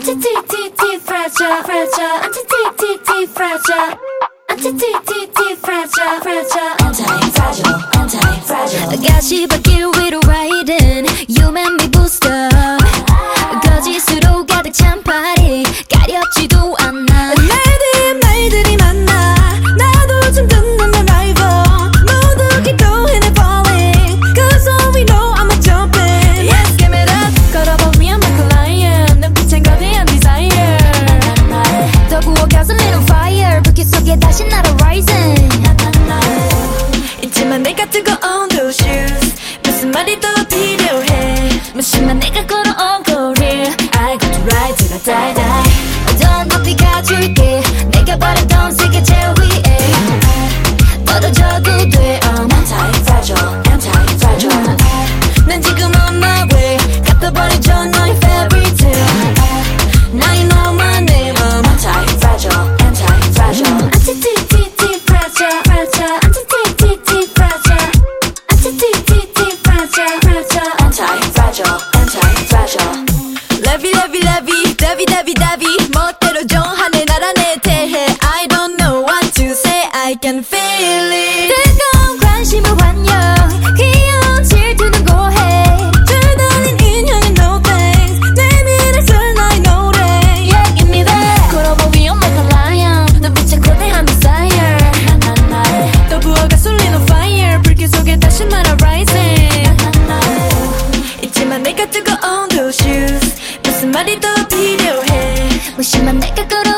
anti t t t fragile fragile anti t t t fragile anti t t t fragile I got fragile anti get with a 위로 riding. 또 필요해. 몇 시간 내가 걸어온 거리 I got to ride till I die die. びだびだび持ってるジョン跳ねならねえて I don't know what to say I can feel it. 말이 더 필요해 무심한 내가 걸어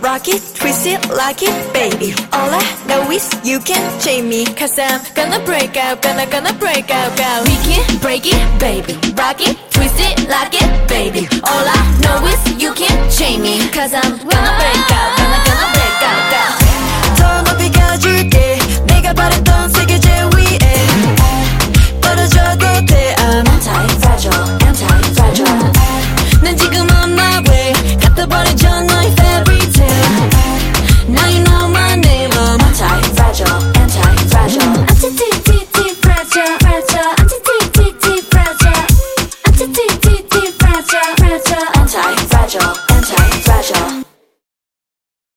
rock it, twist it, like it, baby. All I know is you can't chain me, cause I'm gonna break out, gonna, gonna break out, girl. We can break it, baby. Rock it, twist it, like it, baby. All